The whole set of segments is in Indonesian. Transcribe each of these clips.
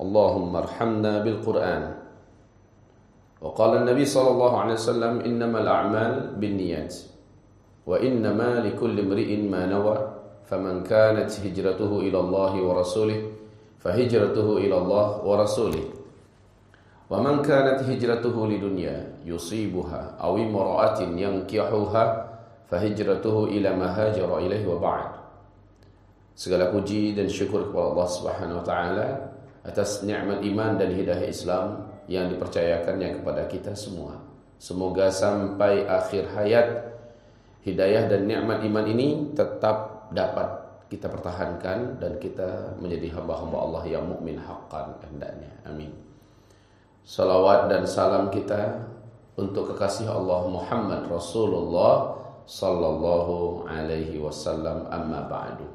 اللهم ارحمنا بالقرآن. وقال النبي صلى الله عليه وسلم إنما الأعمال بالنيات وإنما لكل امرئ ما نوى فمن كانت هجرته إلى الله ورسوله فهجرته إلى الله ورسوله. ومن كانت هجرته لدنيا يصيبها أو امرأة ينكحها فهجرته إلى ما هاجر إليه وبعد. Segala puji dan syukur kepada Allah Subhanahu wa taala atas nikmat iman dan hidayah Islam yang dipercayakannya kepada kita semua. Semoga sampai akhir hayat hidayah dan nikmat iman ini tetap dapat kita pertahankan dan kita menjadi hamba-hamba Allah yang mukmin haqqan hendaknya. Amin. Salawat dan salam kita untuk kekasih Allah Muhammad Rasulullah sallallahu alaihi wasallam amma ba'du.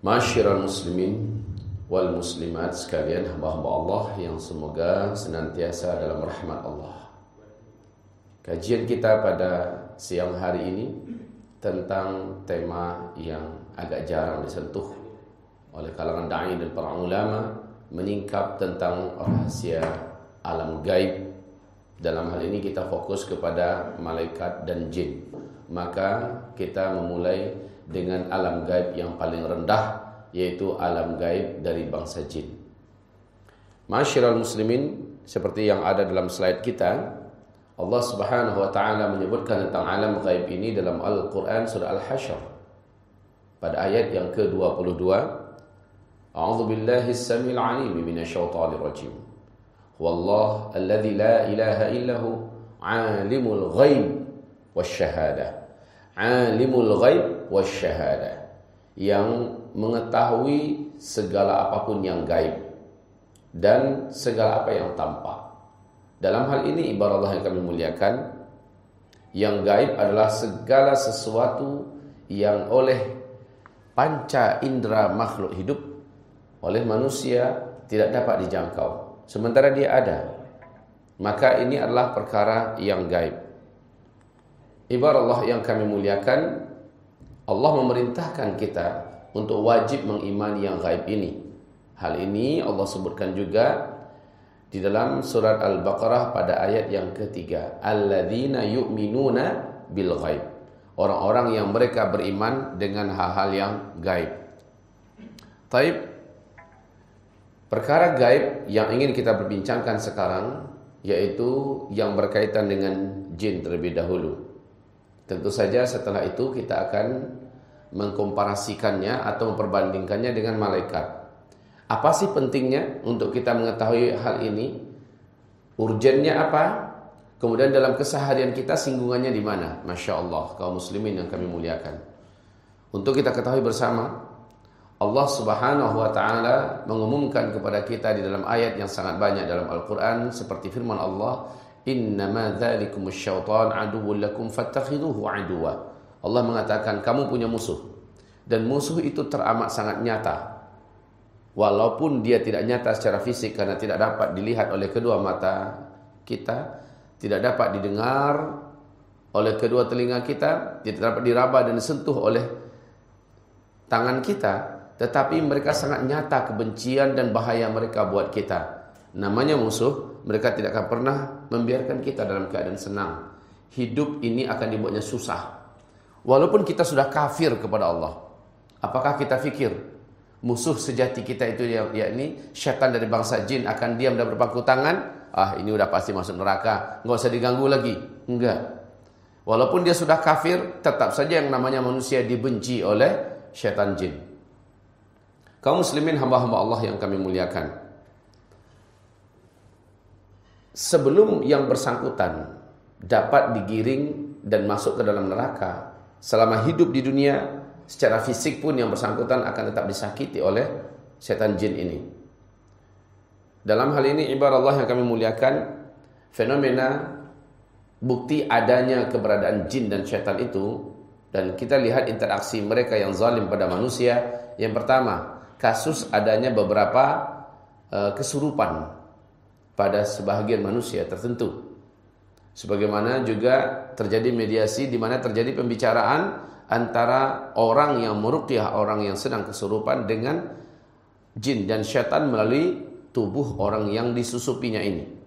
Masyiral muslimin wal muslimat sekalian hamba-hamba Allah yang semoga senantiasa dalam rahmat Allah. Kajian kita pada siang hari ini tentang tema yang agak jarang disentuh oleh kalangan dai dan para ulama menyingkap tentang rahasia alam gaib. Dalam hal ini kita fokus kepada malaikat dan jin. Maka kita memulai dengan alam gaib yang paling rendah yaitu alam gaib dari bangsa jin. Masyiral muslimin seperti yang ada dalam slide kita, Allah Subhanahu wa taala menyebutkan tentang alam gaib ini dalam Al-Qur'an surah Al-Hasyr. Pada ayat yang ke-22, A'udzu billahi as-samil 'alim minasyaitonir rajim. Wallahu alladzi la ilaha illahu 'alimul ghaib wasyahadah. 'Alimul ghaib wasyahadah. Yang mengetahui segala apa pun yang gaib dan segala apa yang tampak. Dalam hal ini ibarat Allah yang kami muliakan, yang gaib adalah segala sesuatu yang oleh panca indera makhluk hidup oleh manusia tidak dapat dijangkau. Sementara dia ada. Maka ini adalah perkara yang gaib. Ibarat Allah yang kami muliakan, Allah memerintahkan kita untuk wajib mengimani yang gaib ini. Hal ini Allah sebutkan juga di dalam surat Al-Baqarah pada ayat yang ketiga. Alladzina yu'minuna bil ghaib. Orang-orang yang mereka beriman dengan hal-hal yang gaib. Taib. Perkara gaib yang ingin kita berbincangkan sekarang yaitu yang berkaitan dengan jin terlebih dahulu. Tentu saja setelah itu kita akan mengkomparasikannya atau memperbandingkannya dengan malaikat. Apa sih pentingnya untuk kita mengetahui hal ini? Urgennya apa? Kemudian dalam keseharian kita singgungannya di mana? Masya Allah, kaum muslimin yang kami muliakan. Untuk kita ketahui bersama, Allah subhanahu wa ta'ala mengumumkan kepada kita di dalam ayat yang sangat banyak dalam Al-Quran seperti firman Allah, Innama dhalikum syaitan aduwun lakum fattakhiduhu aduwa. Allah mengatakan kamu punya musuh dan musuh itu teramat sangat nyata. Walaupun dia tidak nyata secara fisik karena tidak dapat dilihat oleh kedua mata kita, tidak dapat didengar oleh kedua telinga kita, tidak dapat diraba dan disentuh oleh tangan kita, tetapi mereka sangat nyata kebencian dan bahaya mereka buat kita. Namanya musuh, mereka tidak akan pernah membiarkan kita dalam keadaan senang. Hidup ini akan dibuatnya susah. Walaupun kita sudah kafir kepada Allah. Apakah kita fikir musuh sejati kita itu yakni syaitan dari bangsa jin akan diam dan berpangku tangan? ah ini udah pasti masuk neraka, nggak usah diganggu lagi. Enggak. Walaupun dia sudah kafir, tetap saja yang namanya manusia dibenci oleh syaitan jin. Kaum muslimin hamba-hamba Allah yang kami muliakan. Sebelum yang bersangkutan dapat digiring dan masuk ke dalam neraka, selama hidup di dunia, secara fisik pun yang bersangkutan akan tetap disakiti oleh setan jin ini. Dalam hal ini ibarat Allah yang kami muliakan, fenomena bukti adanya keberadaan jin dan syaitan itu dan kita lihat interaksi mereka yang zalim pada manusia. Yang pertama, kasus adanya beberapa uh, kesurupan pada sebahagian manusia tertentu. Sebagaimana juga terjadi mediasi di mana terjadi pembicaraan antara orang yang meruqyah orang yang sedang kesurupan dengan jin dan syaitan melalui tubuh orang yang disusupinya ini.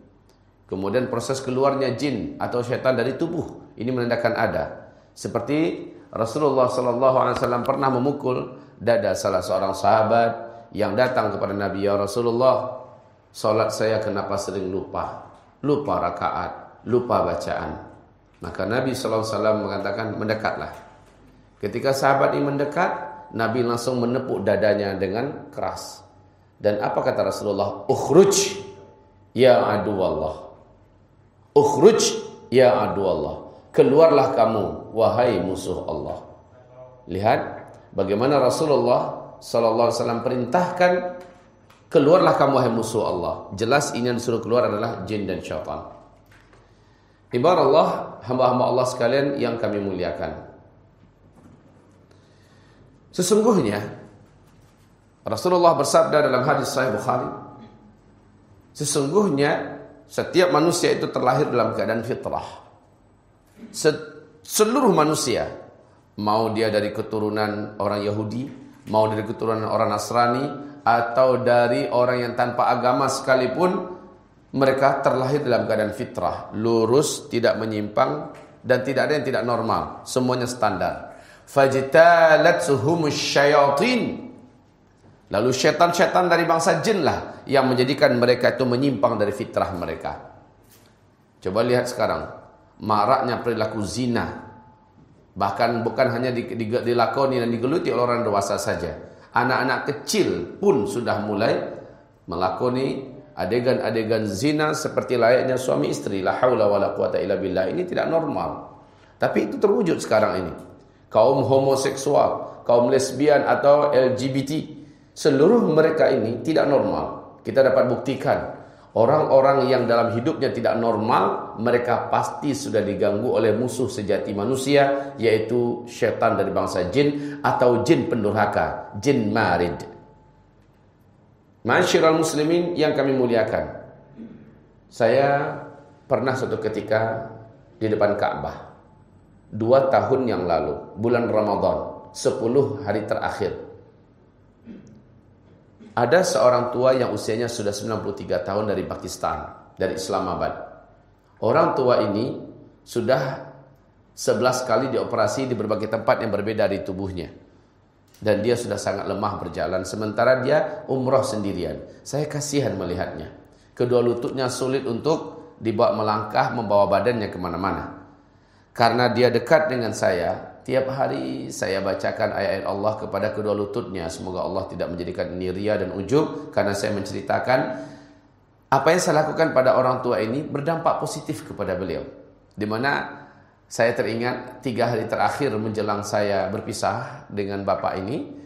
Kemudian proses keluarnya jin atau syaitan dari tubuh ini menandakan ada. Seperti Rasulullah sallallahu alaihi wasallam pernah memukul dada salah seorang sahabat yang datang kepada Nabi ya Rasulullah, salat saya kenapa sering lupa? Lupa rakaat, lupa bacaan. Maka Nabi sallallahu alaihi wasallam mengatakan mendekatlah. Ketika sahabat ini mendekat, Nabi langsung menepuk dadanya dengan keras. Dan apa kata Rasulullah? Ukhruj ya adu Allah. Ukhruj ya adu Allah. Keluarlah kamu wahai musuh Allah. Lihat bagaimana Rasulullah sallallahu alaihi wasallam perintahkan keluarlah kamu wahai musuh Allah. Jelas ini yang disuruh keluar adalah jin dan syaitan. Ibarat Allah, hamba-hamba Allah sekalian yang kami muliakan. Sesungguhnya Rasulullah bersabda dalam hadis Sahih Bukhari, sesungguhnya setiap manusia itu terlahir dalam keadaan fitrah seluruh manusia mau dia dari keturunan orang Yahudi, mau dari keturunan orang Nasrani atau dari orang yang tanpa agama sekalipun mereka terlahir dalam keadaan fitrah, lurus, tidak menyimpang dan tidak ada yang tidak normal, semuanya standar. Fajtalat syayatin. Lalu syaitan-syaitan dari bangsa jin lah yang menjadikan mereka itu menyimpang dari fitrah mereka. Coba lihat sekarang, maraknya perilaku zina. Bahkan bukan hanya dilakoni dan digeluti oleh orang dewasa saja. Anak-anak kecil pun sudah mulai melakoni adegan-adegan zina seperti layaknya suami istri. La haula wala quwata illa billah. Ini tidak normal. Tapi itu terwujud sekarang ini. Kaum homoseksual, kaum lesbian atau LGBT, seluruh mereka ini tidak normal. Kita dapat buktikan Orang-orang yang dalam hidupnya tidak normal, mereka pasti sudah diganggu oleh musuh sejati manusia, yaitu syaitan dari bangsa jin atau jin pendurhaka, jin marid. Masyiral muslimin yang kami muliakan. Saya pernah suatu ketika di depan Ka'bah. Dua tahun yang lalu, bulan Ramadan, sepuluh hari terakhir ada seorang tua yang usianya sudah 93 tahun dari Pakistan, dari Islamabad. Orang tua ini sudah 11 kali dioperasi di berbagai tempat yang berbeda di tubuhnya. Dan dia sudah sangat lemah berjalan sementara dia umroh sendirian. Saya kasihan melihatnya. Kedua lututnya sulit untuk dibawa melangkah membawa badannya ke mana-mana. Karena dia dekat dengan saya, Tiap hari saya bacakan ayat-ayat Allah kepada kedua lututnya. Semoga Allah tidak menjadikan ini ria dan ujub. Karena saya menceritakan apa yang saya lakukan pada orang tua ini berdampak positif kepada beliau. Di mana saya teringat tiga hari terakhir menjelang saya berpisah dengan bapak ini.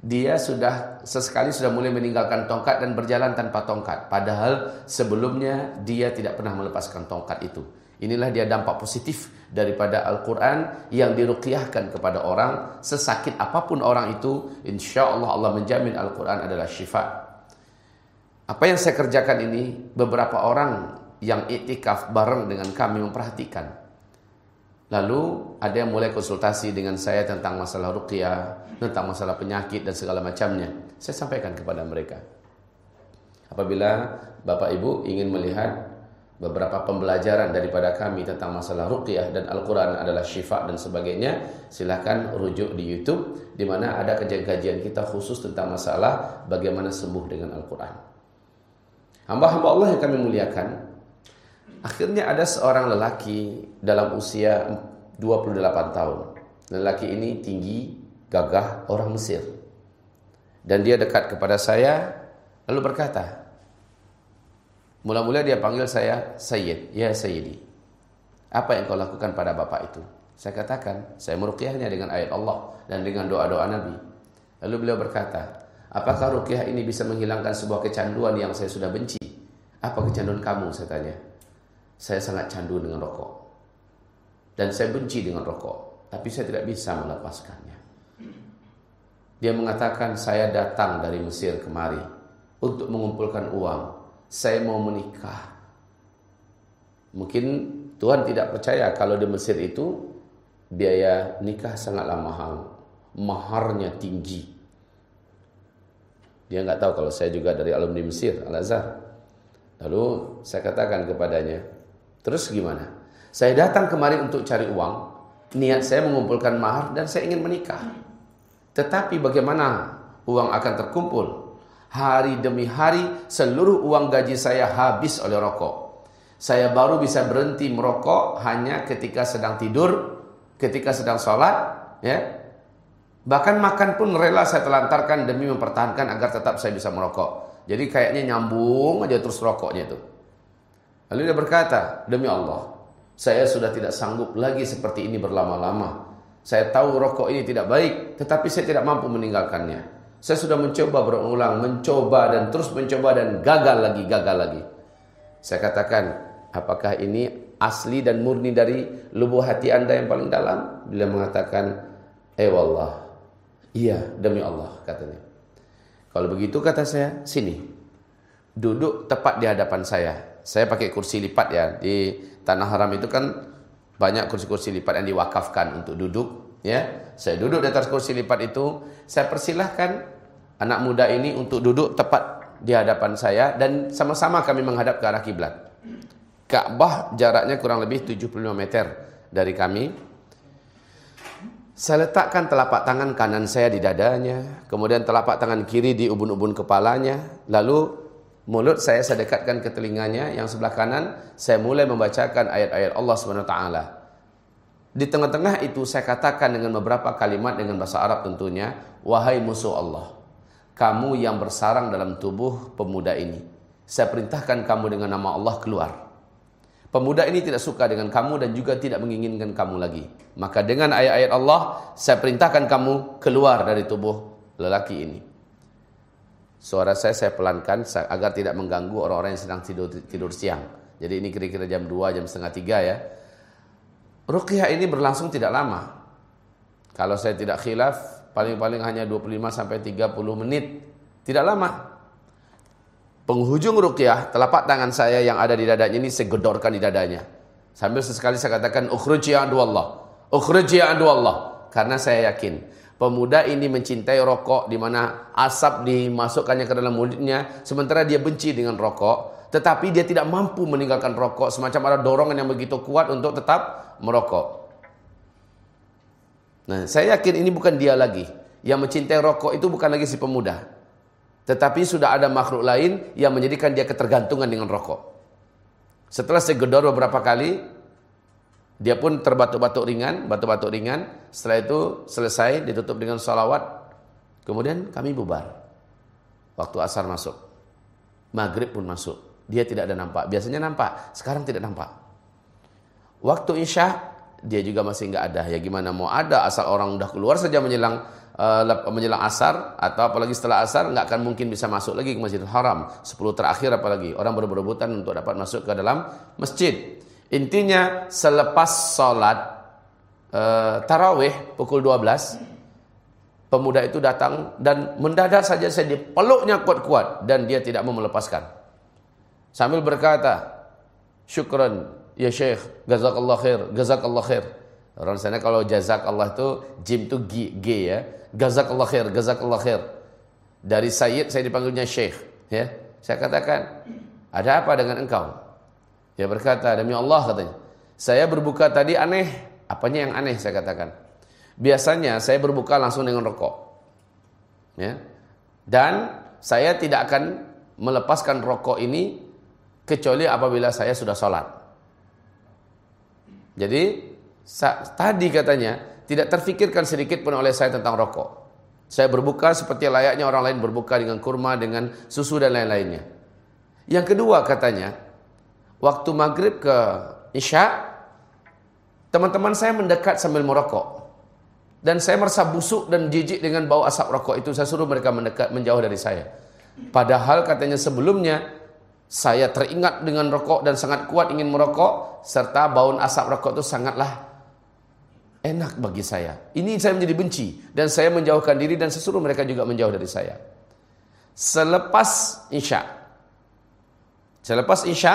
Dia sudah sesekali sudah mulai meninggalkan tongkat dan berjalan tanpa tongkat. Padahal sebelumnya dia tidak pernah melepaskan tongkat itu. Inilah dia dampak positif daripada Al-Quran yang diruqyahkan kepada orang. Sesakit apa pun orang itu, insya Allah Allah menjamin Al-Quran adalah syifa. Apa yang saya kerjakan ini, beberapa orang yang iktikaf bareng dengan kami memperhatikan. Lalu ada yang mulai konsultasi dengan saya tentang masalah ruqyah, tentang masalah penyakit dan segala macamnya. Saya sampaikan kepada mereka. Apabila Bapak Ibu ingin melihat beberapa pembelajaran daripada kami tentang masalah ruqyah dan Al-Quran adalah syifa dan sebagainya, silahkan rujuk di YouTube di mana ada kajian-kajian kita khusus tentang masalah bagaimana sembuh dengan Al-Quran. Hamba-hamba Allah yang kami muliakan, Akhirnya ada seorang lelaki dalam usia 28 tahun. Lelaki ini tinggi, gagah, orang Mesir. Dan dia dekat kepada saya, lalu berkata, Mula-mula dia panggil saya Sayyid, ya Sayyidi. Apa yang kau lakukan pada bapak itu? Saya katakan, saya meruqyahnya dengan ayat Allah dan dengan doa-doa Nabi. Lalu beliau berkata, apakah ruqyah ini bisa menghilangkan sebuah kecanduan yang saya sudah benci? Apa kecanduan kamu? Saya tanya. Saya sangat candu dengan rokok. Dan saya benci dengan rokok. Tapi saya tidak bisa melepaskannya. Dia mengatakan, saya datang dari Mesir kemari untuk mengumpulkan uang saya mau menikah. Mungkin Tuhan tidak percaya kalau di Mesir itu biaya nikah sangatlah mahal. Maharnya tinggi. Dia nggak tahu kalau saya juga dari alumni Mesir, Al-Azhar. Lalu saya katakan kepadanya, terus gimana? Saya datang kemari untuk cari uang, niat saya mengumpulkan mahar dan saya ingin menikah. Tetapi bagaimana uang akan terkumpul? Hari demi hari seluruh uang gaji saya habis oleh rokok. Saya baru bisa berhenti merokok hanya ketika sedang tidur, ketika sedang sholat, ya. Bahkan makan pun rela saya telantarkan demi mempertahankan agar tetap saya bisa merokok. Jadi kayaknya nyambung aja terus rokoknya itu. Lalu dia berkata, demi Allah, saya sudah tidak sanggup lagi seperti ini berlama-lama. Saya tahu rokok ini tidak baik, tetapi saya tidak mampu meninggalkannya. Saya sudah mencoba berulang, mencoba dan terus mencoba dan gagal lagi, gagal lagi. Saya katakan, apakah ini asli dan murni dari lubuk hati anda yang paling dalam? Bila mengatakan, eh wallah, iya demi Allah katanya. Kalau begitu kata saya, sini, duduk tepat di hadapan saya. Saya pakai kursi lipat ya, di Tanah Haram itu kan banyak kursi-kursi lipat yang diwakafkan untuk duduk ya saya duduk di atas kursi lipat itu saya persilahkan anak muda ini untuk duduk tepat di hadapan saya dan sama-sama kami menghadap ke arah kiblat. Ka'bah jaraknya kurang lebih 75 meter dari kami. Saya letakkan telapak tangan kanan saya di dadanya kemudian telapak tangan kiri di ubun-ubun kepalanya lalu mulut saya saya dekatkan ke telinganya yang sebelah kanan saya mulai membacakan ayat-ayat Allah Subhanahu wa taala di tengah-tengah itu saya katakan dengan beberapa kalimat dengan bahasa Arab tentunya, wahai musuh Allah, kamu yang bersarang dalam tubuh pemuda ini, saya perintahkan kamu dengan nama Allah keluar. Pemuda ini tidak suka dengan kamu dan juga tidak menginginkan kamu lagi. Maka dengan ayat-ayat Allah, saya perintahkan kamu keluar dari tubuh lelaki ini. Suara saya saya pelankan agar tidak mengganggu orang-orang yang sedang tidur, tidur siang. Jadi ini kira-kira jam 2, jam setengah 3 ya. Ruqyah ini berlangsung tidak lama. Kalau saya tidak khilaf, paling-paling hanya 25 sampai 30 menit. Tidak lama. Penghujung ruqyah, telapak tangan saya yang ada di dadanya ini saya gedorkan di dadanya. Sambil sesekali saya katakan, Ukhruj ya Allah. Ya Allah. Karena saya yakin, pemuda ini mencintai rokok di mana asap dimasukkannya ke dalam mulutnya, sementara dia benci dengan rokok tetapi dia tidak mampu meninggalkan rokok semacam ada dorongan yang begitu kuat untuk tetap merokok. Nah, saya yakin ini bukan dia lagi. Yang mencintai rokok itu bukan lagi si pemuda. Tetapi sudah ada makhluk lain yang menjadikan dia ketergantungan dengan rokok. Setelah saya gedor beberapa kali, dia pun terbatuk-batuk ringan, batuk-batuk ringan. Setelah itu selesai, ditutup dengan salawat. Kemudian kami bubar. Waktu asar masuk. Maghrib pun masuk. Dia tidak ada nampak. Biasanya nampak, sekarang tidak nampak. Waktu Isya dia juga masih nggak ada. Ya gimana mau ada asal orang udah keluar saja menjelang uh, menjelang asar atau apalagi setelah asar nggak akan mungkin bisa masuk lagi ke Masjidil Haram. 10 terakhir apalagi orang berebut-rebutan untuk dapat masuk ke dalam masjid. Intinya selepas sholat uh, tarawih pukul 12 pemuda itu datang dan mendadak saja saya dipeluknya kuat-kuat dan dia tidak mau melepaskan sambil berkata, "Syukran ya Syekh, jazakallah khair, jazakallah khair." Orang sana kalau jazakallah itu jim itu G, G ya. Jazakallah khair, jazakallah khair. Dari Sayyid saya dipanggilnya Syekh, ya. Saya katakan, "Ada apa dengan engkau?" Dia berkata, "Demi Allah," katanya. "Saya berbuka tadi aneh." Apanya yang aneh saya katakan? Biasanya saya berbuka langsung dengan rokok. Ya. Dan saya tidak akan melepaskan rokok ini kecuali apabila saya sudah sholat. Jadi tadi katanya tidak terfikirkan sedikit pun oleh saya tentang rokok. Saya berbuka seperti layaknya orang lain berbuka dengan kurma, dengan susu dan lain-lainnya. Yang kedua katanya, waktu maghrib ke isya, teman-teman saya mendekat sambil merokok. Dan saya merasa busuk dan jijik dengan bau asap rokok itu. Saya suruh mereka mendekat, menjauh dari saya. Padahal katanya sebelumnya, saya teringat dengan rokok dan sangat kuat ingin merokok. Serta bau asap rokok itu sangatlah enak bagi saya. Ini saya menjadi benci. Dan saya menjauhkan diri dan saya suruh mereka juga menjauh dari saya. Selepas isya. Selepas isya,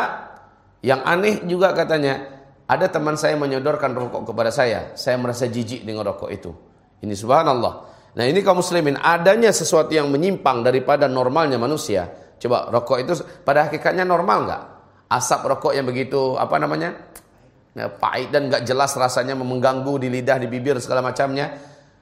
yang aneh juga katanya, ada teman saya menyodorkan rokok kepada saya. Saya merasa jijik dengan rokok itu. Ini subhanallah. Nah ini kaum muslimin, adanya sesuatu yang menyimpang daripada normalnya manusia. Coba rokok itu pada hakikatnya normal nggak? Asap rokok yang begitu apa namanya? Ya, pahit dan nggak jelas rasanya mengganggu di lidah, di bibir segala macamnya.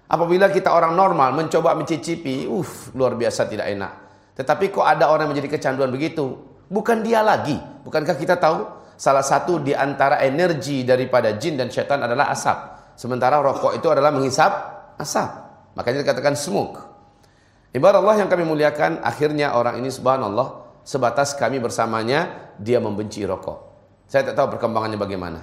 Apabila kita orang normal mencoba mencicipi, uff luar biasa tidak enak. Tetapi kok ada orang menjadi kecanduan begitu? Bukan dia lagi. Bukankah kita tahu salah satu di antara energi daripada jin dan syaitan adalah asap. Sementara rokok itu adalah menghisap asap. Makanya dikatakan smoke. Ibarat Allah yang kami muliakan, akhirnya orang ini subhanallah, sebatas kami bersamanya, dia membenci rokok. Saya tak tahu perkembangannya bagaimana.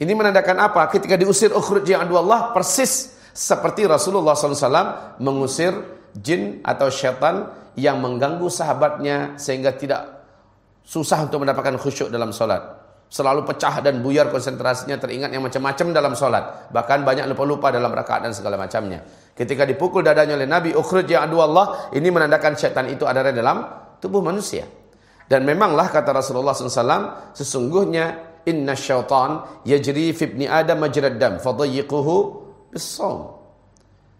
Ini menandakan apa? Ketika diusir ukhruj yang Allah, persis seperti Rasulullah SAW mengusir jin atau syaitan yang mengganggu sahabatnya sehingga tidak Susah untuk mendapatkan khusyuk dalam solat. Selalu pecah dan buyar konsentrasinya teringat yang macam-macam dalam solat. Bahkan banyak lupa-lupa dalam rakaat dan segala macamnya. Ketika dipukul dadanya oleh Nabi, ukhruj ya adu Allah, ini menandakan syaitan itu ada dalam tubuh manusia. Dan memanglah kata Rasulullah SAW, sesungguhnya inna syaitan yajri fi ibni adam majrad dam fadayyiquhu bisawm.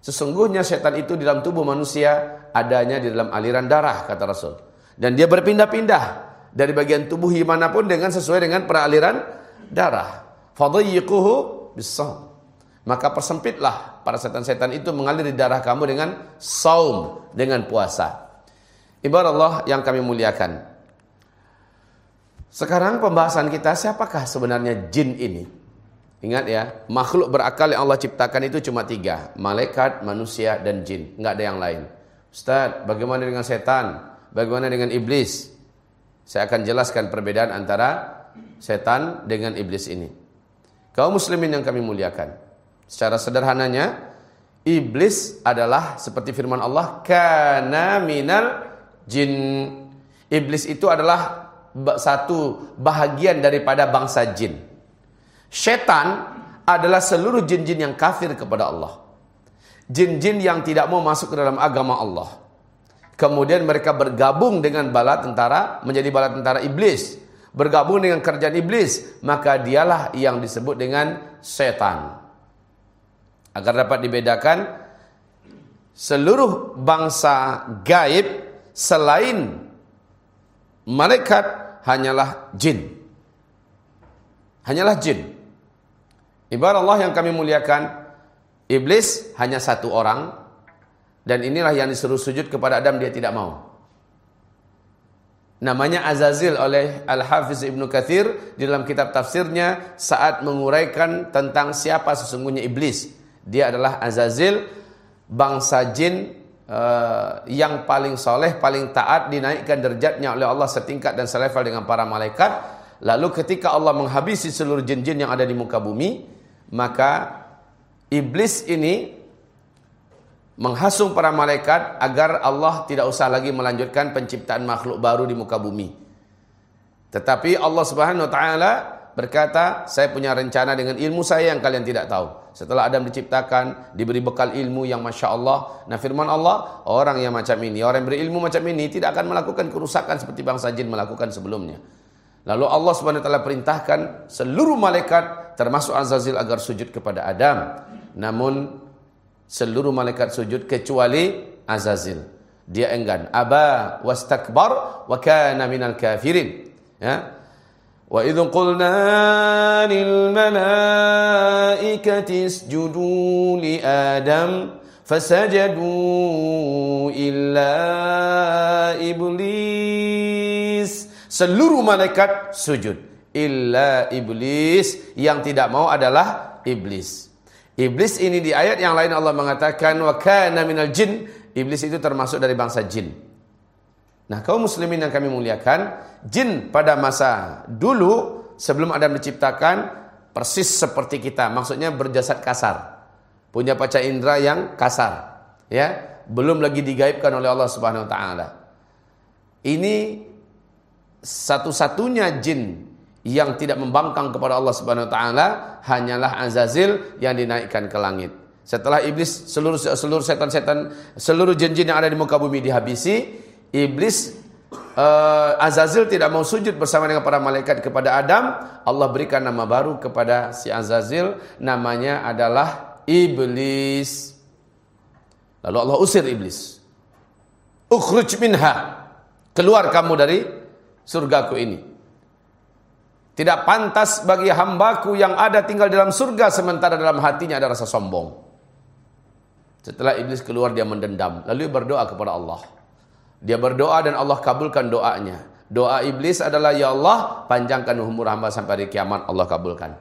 Sesungguhnya syaitan itu di dalam tubuh manusia adanya di dalam aliran darah kata Rasul. Dan dia berpindah-pindah dari bagian tubuh mana pun dengan sesuai dengan peraliran darah. Fadayyiquhu bisawm. Maka persempitlah para setan-setan itu mengalir di darah kamu dengan saum, dengan puasa. Ibarat Allah yang kami muliakan. Sekarang pembahasan kita siapakah sebenarnya jin ini? Ingat ya, makhluk berakal yang Allah ciptakan itu cuma tiga. Malaikat, manusia, dan jin. Enggak ada yang lain. Ustaz, bagaimana dengan setan? Bagaimana dengan iblis? Saya akan jelaskan perbedaan antara setan dengan iblis ini. Kaum muslimin yang kami muliakan. Secara sederhananya, iblis adalah seperti firman Allah, kana minal jin. Iblis itu adalah satu bahagian daripada bangsa jin. Setan adalah seluruh jin-jin yang kafir kepada Allah. Jin-jin yang tidak mau masuk ke dalam agama Allah. Kemudian mereka bergabung dengan bala tentara menjadi bala tentara iblis. Bergabung dengan kerjaan iblis, maka dialah yang disebut dengan setan. Agar dapat dibedakan seluruh bangsa gaib selain malaikat hanyalah jin. Hanyalah jin. Ibarat Allah yang kami muliakan, iblis hanya satu orang, dan inilah yang disuruh sujud kepada Adam dia tidak mau. Namanya Azazil oleh Al-Hafiz Ibnu Kathir di dalam kitab tafsirnya saat menguraikan tentang siapa sesungguhnya iblis. Dia adalah Azazil bangsa jin uh, yang paling soleh, paling taat dinaikkan derajatnya oleh Allah setingkat dan selevel dengan para malaikat. Lalu ketika Allah menghabisi seluruh jin-jin yang ada di muka bumi, maka iblis ini menghasung para malaikat agar Allah tidak usah lagi melanjutkan penciptaan makhluk baru di muka bumi. Tetapi Allah Subhanahu wa taala berkata, saya punya rencana dengan ilmu saya yang kalian tidak tahu. Setelah Adam diciptakan, diberi bekal ilmu yang Masya Allah. Nah firman Allah, orang yang macam ini, orang yang berilmu macam ini tidak akan melakukan kerusakan seperti bangsa jin melakukan sebelumnya. Lalu Allah Subhanahu wa taala perintahkan seluruh malaikat termasuk Azazil agar sujud kepada Adam. Namun seluruh malaikat sujud kecuali Azazil. Dia enggan. Aba wastakbar wa kana minal kafirin. Ya. Wa idh qulna lil malaikati isjudu li Adam fasajadu illa iblis. Seluruh malaikat sujud. illa iblis. Yang tidak mau adalah iblis. Iblis ini di ayat yang lain Allah mengatakan wa kana minal jin. Iblis itu termasuk dari bangsa jin. Nah, kaum muslimin yang kami muliakan, jin pada masa dulu sebelum Adam diciptakan persis seperti kita, maksudnya berjasad kasar. Punya paca indera yang kasar, ya. Belum lagi digaibkan oleh Allah Subhanahu wa taala. Ini satu-satunya jin yang tidak membangkang kepada Allah Subhanahu wa taala hanyalah Azazil yang dinaikkan ke langit. Setelah iblis seluruh seluruh setan-setan seluruh jin-jin yang ada di muka bumi dihabisi, iblis uh, Azazil tidak mau sujud bersama dengan para malaikat kepada Adam, Allah berikan nama baru kepada si Azazil, namanya adalah iblis. Lalu Allah usir iblis. Ukhruj minha. Keluar kamu dari surgaku ini. Tidak pantas bagi hambaku yang ada tinggal dalam surga sementara dalam hatinya ada rasa sombong. Setelah iblis keluar dia mendendam. Lalu berdoa kepada Allah. Dia berdoa dan Allah kabulkan doanya. Doa iblis adalah ya Allah panjangkan umur hamba sampai hari kiamat Allah kabulkan.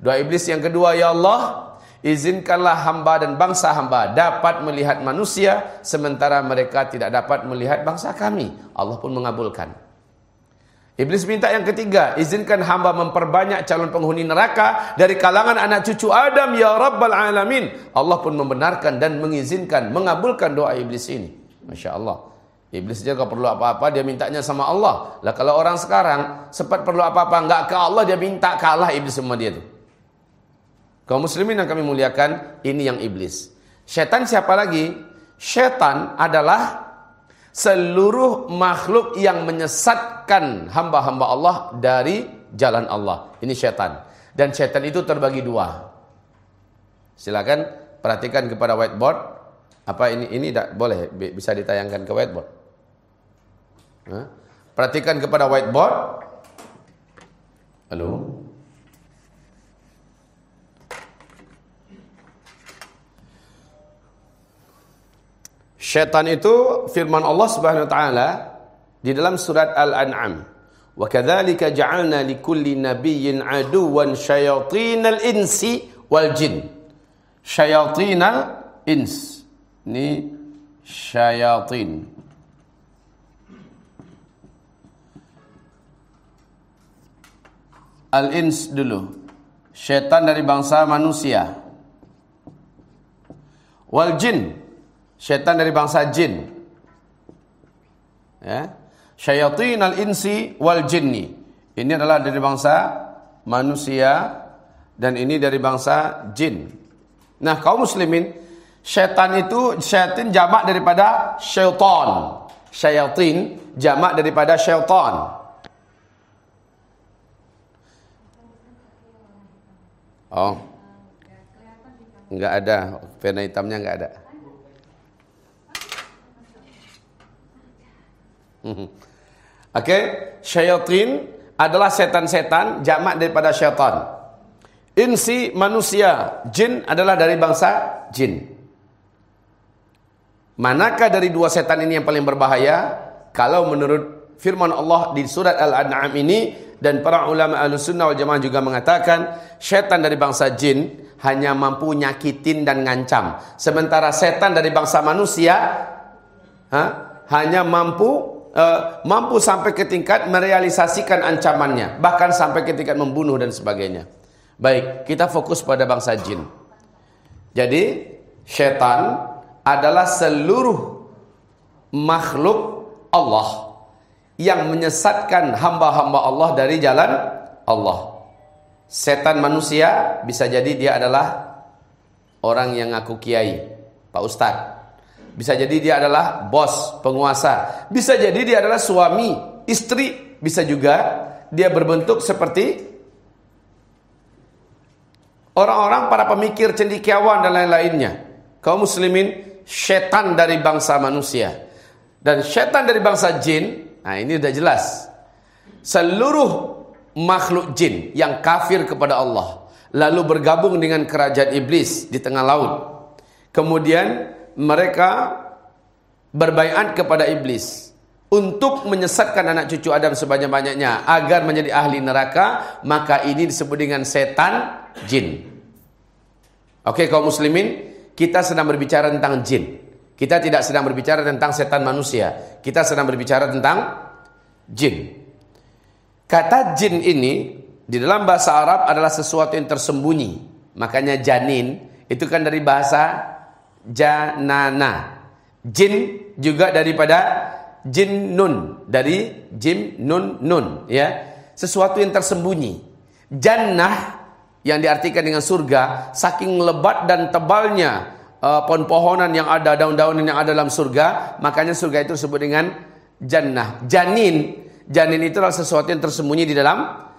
Doa iblis yang kedua ya Allah izinkanlah hamba dan bangsa hamba dapat melihat manusia sementara mereka tidak dapat melihat bangsa kami. Allah pun mengabulkan. Iblis minta yang ketiga, izinkan hamba memperbanyak calon penghuni neraka dari kalangan anak cucu Adam ya Rabbal Alamin. Allah pun membenarkan dan mengizinkan, mengabulkan doa iblis ini. Masya Allah. Iblis dia kalau perlu apa-apa dia mintanya sama Allah. Lah kalau orang sekarang sempat perlu apa-apa enggak ke Allah dia minta kalah iblis semua dia tu. Kaum muslimin yang kami muliakan, ini yang iblis. Setan siapa lagi? Setan adalah seluruh makhluk yang menyesatkan hamba-hamba Allah dari jalan Allah. Ini syaitan. Dan syaitan itu terbagi dua. Silakan perhatikan kepada whiteboard. Apa ini? Ini tidak boleh bisa ditayangkan ke whiteboard. Perhatikan kepada whiteboard. Halo. Syaitan itu firman Allah Subhanahu wa taala di dalam surat Al-An'am. Wa kadzalika ja'alna likulli nabiyyin aduwan syayatinal insi wal jin. Syayatinal ins. Ini syayatin. Al-ins dulu. Syaitan dari bangsa manusia. Wal jin syaitan dari bangsa jin. Ya. Syayatin al-insi wal jinni. Ini adalah dari bangsa manusia dan ini dari bangsa jin. Nah, kaum muslimin, syaitan itu syaitan jamak daripada syaitan. Syaitin jamak daripada syaitan. Oh. Enggak ada, pena hitamnya enggak ada. Oke, okay? syaitan adalah setan-setan jamak daripada syaitan. Insi manusia, jin adalah dari bangsa jin. Manakah dari dua setan ini yang paling berbahaya? Kalau menurut firman Allah di surat Al-An'am ini dan para ulama Ahlussunnah wal Jamaah juga mengatakan syaitan dari bangsa jin hanya mampu nyakitin dan ngancam. Sementara setan dari bangsa manusia ha, hanya mampu uh, mampu sampai ke tingkat merealisasikan ancamannya, bahkan sampai ke tingkat membunuh dan sebagainya. Baik, kita fokus pada bangsa jin. Jadi, setan adalah seluruh makhluk Allah yang menyesatkan hamba-hamba Allah dari jalan Allah. Setan manusia bisa jadi dia adalah orang yang ngaku kiai, Pak Ustadz. Bisa jadi dia adalah bos, penguasa. Bisa jadi dia adalah suami, istri. Bisa juga dia berbentuk seperti orang-orang para pemikir cendikiawan dan lain-lainnya. Kaum muslimin setan dari bangsa manusia. Dan setan dari bangsa jin, nah ini sudah jelas. Seluruh makhluk jin yang kafir kepada Allah. Lalu bergabung dengan kerajaan iblis di tengah laut. Kemudian mereka berbaiat kepada iblis. untuk menyesatkan anak cucu Adam sebanyak-banyaknya agar menjadi ahli neraka, maka ini disebut dengan setan jin. Oke, kaum muslimin, kita sedang berbicara tentang jin. Kita tidak sedang berbicara tentang setan manusia. Kita sedang berbicara tentang jin. Kata jin ini di dalam bahasa Arab adalah sesuatu yang tersembunyi. Makanya janin itu kan dari bahasa janana. Jin juga daripada jin nun. Dari jim nun nun ya. Sesuatu yang tersembunyi. Jannah yang diartikan dengan surga saking lebat dan tebalnya uh, pohon-pohonan yang ada daun-daunan yang ada dalam surga makanya surga itu disebut dengan jannah. Janin. Janin itu adalah sesuatu yang tersembunyi di dalam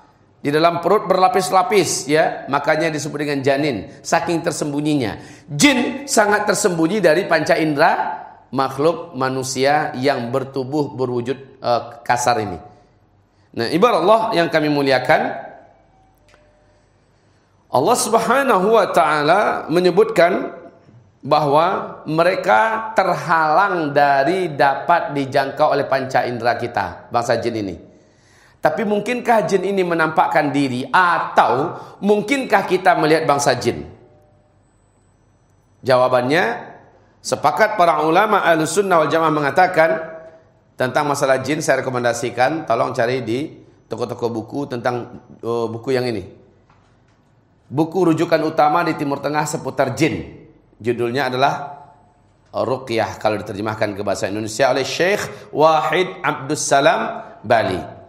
di dalam perut berlapis-lapis ya makanya disebut dengan janin saking tersembunyinya jin sangat tersembunyi dari panca indera makhluk manusia yang bertubuh berwujud uh, kasar ini. Nah, ibarat Allah yang kami muliakan, Allah Subhanahu wa taala menyebutkan bahwa mereka terhalang dari dapat dijangkau oleh panca indera kita, bangsa jin ini. Tapi mungkinkah jin ini menampakkan diri atau mungkinkah kita melihat bangsa jin? Jawabannya Sepakat para ulama al-sunnah wal jamaah mengatakan tentang masalah jin saya rekomendasikan tolong cari di toko-toko buku tentang uh, buku yang ini. Buku rujukan utama di Timur Tengah seputar jin. Judulnya adalah Ruqyah kalau diterjemahkan ke bahasa Indonesia oleh Syekh Wahid Abdus Salam Bali.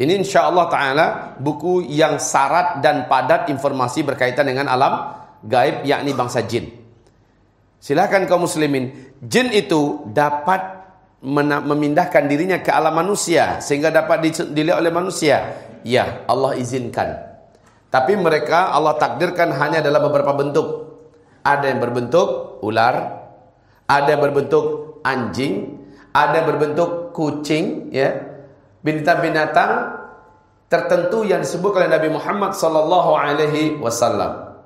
Ini insya Allah Ta'ala buku yang syarat dan padat informasi berkaitan dengan alam gaib yakni bangsa jin. Silahkan kaum muslimin. Jin itu dapat memindahkan dirinya ke alam manusia sehingga dapat dilihat oleh manusia. Ya, Allah izinkan. Tapi mereka Allah takdirkan hanya dalam beberapa bentuk. Ada yang berbentuk ular, ada yang berbentuk anjing, ada yang berbentuk kucing, ya. Binatang-binatang tertentu yang disebut oleh Nabi Muhammad sallallahu alaihi wasallam.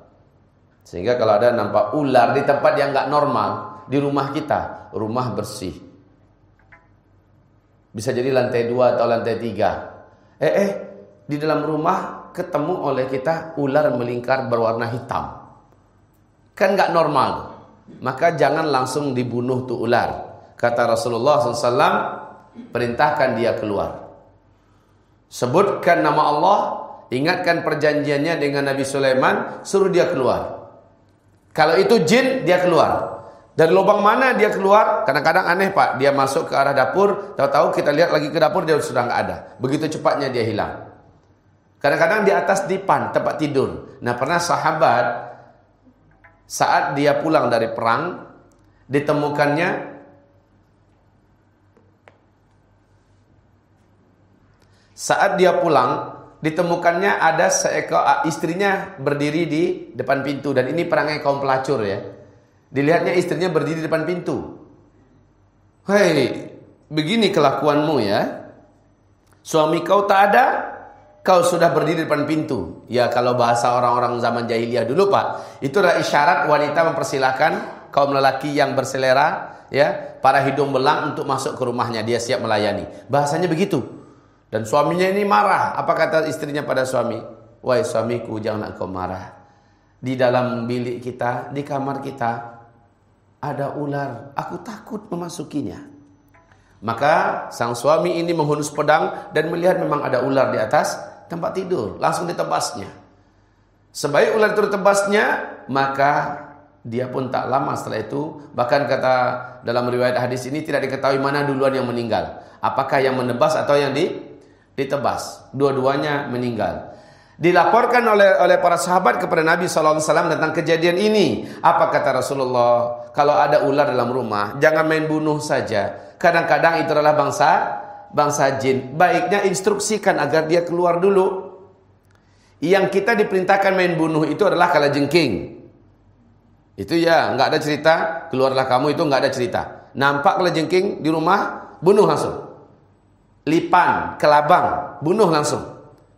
Sehingga kalau ada nampak ular di tempat yang nggak normal di rumah kita, rumah bersih. Bisa jadi lantai dua atau lantai tiga. Eh eh di dalam rumah ketemu oleh kita ular melingkar berwarna hitam. Kan nggak normal. Maka jangan langsung dibunuh tuh ular. Kata Rasulullah SAW, perintahkan dia keluar. Sebutkan nama Allah, ingatkan perjanjiannya dengan Nabi Sulaiman, suruh dia keluar. Kalau itu jin, dia keluar. Dari lubang mana dia keluar? Kadang-kadang aneh pak, dia masuk ke arah dapur, tahu-tahu kita lihat lagi ke dapur dia sudah nggak ada. Begitu cepatnya dia hilang. Kadang-kadang di atas dipan tempat tidur. Nah pernah sahabat saat dia pulang dari perang ditemukannya saat dia pulang ditemukannya ada seekor ah, istrinya berdiri di depan pintu dan ini perangai kaum pelacur ya. Dilihatnya istrinya berdiri di depan pintu. Hei, begini kelakuanmu ya. Suami kau tak ada, kau sudah berdiri di depan pintu. Ya kalau bahasa orang-orang zaman jahiliyah dulu Pak, itu adalah isyarat wanita mempersilahkan kaum lelaki yang berselera ya, para hidung belang untuk masuk ke rumahnya, dia siap melayani. Bahasanya begitu. Dan suaminya ini marah. Apa kata istrinya pada suami? Wahai suamiku, jangan kau marah. Di dalam bilik kita, di kamar kita, ada ular. Aku takut memasukinya. Maka sang suami ini menghunus pedang dan melihat memang ada ular di atas tempat tidur. Langsung ditebasnya. Sebaik ular itu ditebasnya, maka dia pun tak lama setelah itu. Bahkan kata dalam riwayat hadis ini tidak diketahui mana duluan yang meninggal. Apakah yang menebas atau yang di ditebas. Dua-duanya meninggal. Dilaporkan oleh oleh para sahabat kepada Nabi SAW tentang kejadian ini. Apa kata Rasulullah? Kalau ada ular dalam rumah, jangan main bunuh saja. Kadang-kadang itu adalah bangsa bangsa jin. Baiknya instruksikan agar dia keluar dulu. Yang kita diperintahkan main bunuh itu adalah kala jengking. Itu ya, nggak ada cerita. Keluarlah kamu itu nggak ada cerita. Nampak kala jengking di rumah, bunuh langsung lipan, kelabang, bunuh langsung.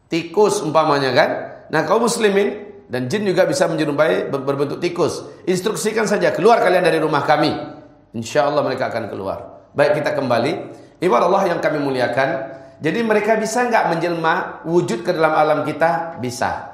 Tikus umpamanya kan. Nah kaum muslimin dan jin juga bisa menyerupai berbentuk tikus. Instruksikan saja keluar kalian dari rumah kami. Insya Allah mereka akan keluar. Baik kita kembali. Ibarat Allah yang kami muliakan, jadi mereka bisa nggak menjelma wujud ke dalam alam kita? Bisa.